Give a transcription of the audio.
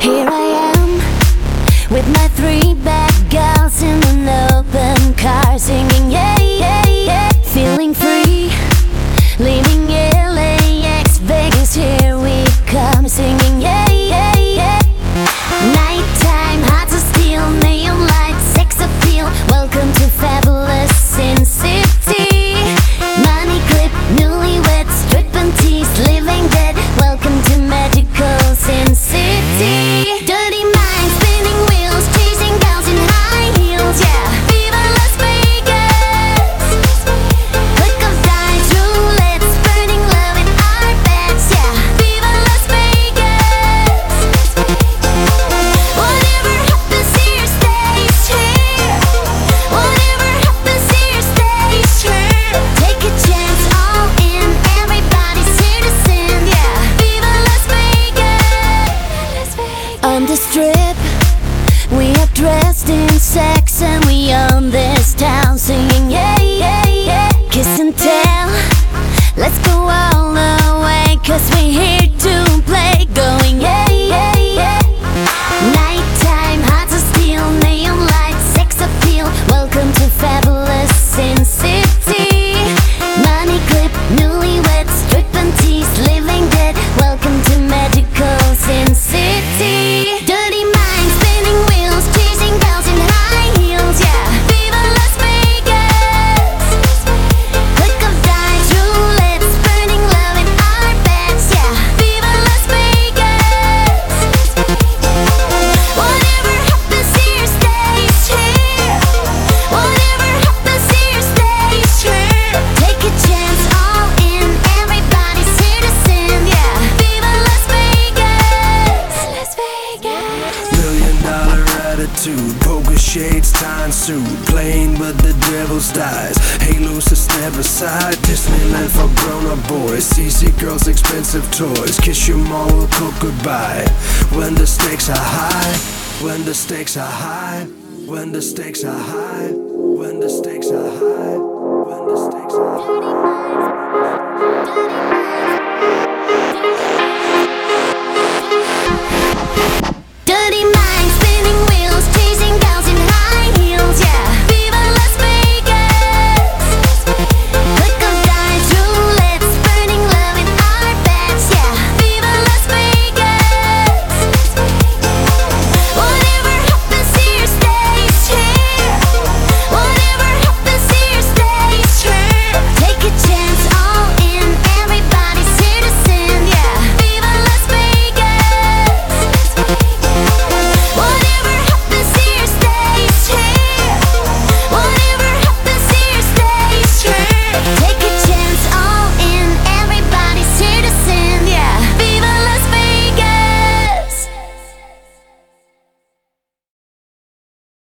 Here I this trip. We are dressed in sex and we own this town. Singing yeah, yeah, yeah. Kiss and tell. Let's go all the way cause we here. attitude. Poker shades, time suit. Playing with the devil's dies. Halos to step aside. Disneyland for grown up boys. CC girls, expensive toys. Kiss your mom, or cook goodbye. When the stakes are high. When the stakes are high. When the stakes are high. When the